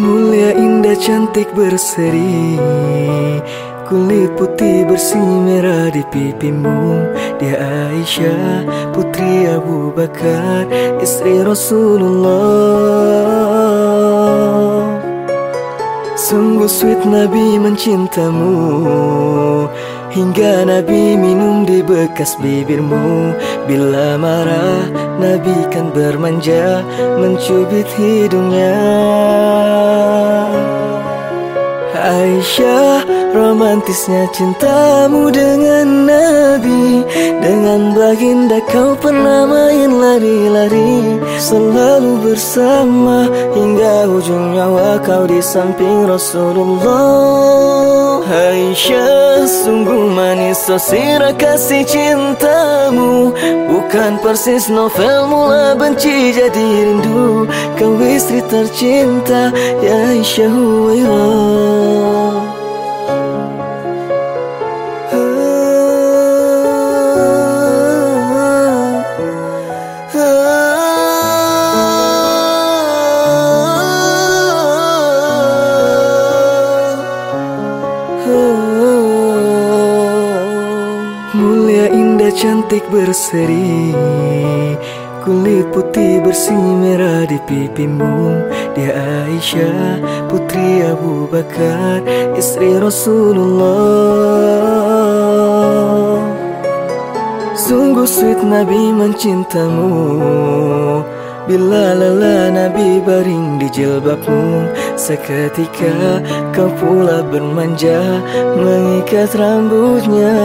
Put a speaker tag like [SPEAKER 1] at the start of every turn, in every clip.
[SPEAKER 1] Mulia indah cantik berseri Kulit putih bersih merah di pipimu. Dia Aisyah putri Abu Bakar Istri Rasulullah Sungguh sweet Nabi mencintamu. Hingga Nabi minum di bekas bibirmu. Bila marah Nabi kan bermanja Mencubit hidungnya. Aisyah romantisnya cintamu dengan Nabi. Dengan baginda kau pernah main bersama hingga ujung nyawa kau di samping Rasulullah. Aisyah sungguh manis sosira kasih cintamu. Bukan persis novel mula benci jadi rindu. Kau istri tercinta ya Aisyah Huwairah Indah cantik berseri Kulit putih bersih merah di pipimu. Dia Aisyah putri Abu Bakar Istri Rasulullah. Sungguh sweet Nabi mencintamu. Bila lelah Nabi baring di jilbabmu Seketika kau pula bermanja Mengikat rambutnya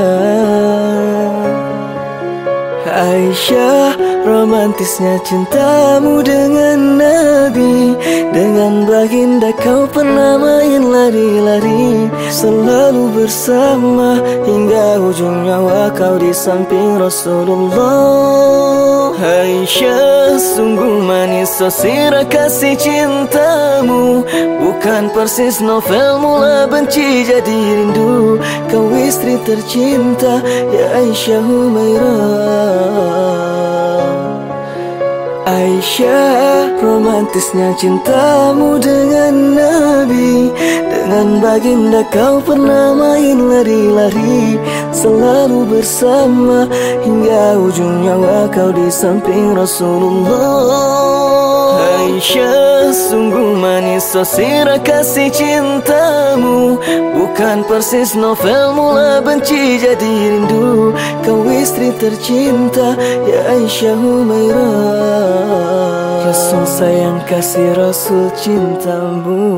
[SPEAKER 1] Aisyah romantisnya cintamu dengan Nabi. Dengan baginda kau pernah main lari-lari Selalu bersama hingga ujung nyawa kau di samping Rasulullah. Aisyah sungguh manis sosira kasih cintamu. Bukan persis novel mula benci jadi rindu. Kau istri tercinta ya Aisyah Humairah Aisyah romantisnya cintamu dengan Nabi. Dengan baginda kau pernah main lari-lari Selalu bersama. Hingga ujung nyawa kau di samping Rasulullah. Aisyah sungguh manis sosira kasih cintamu. Bukan persis novel mula benci jadi rindu tercinta ya Aisyah Humairah Rasul sayang kasih Rasul cintamu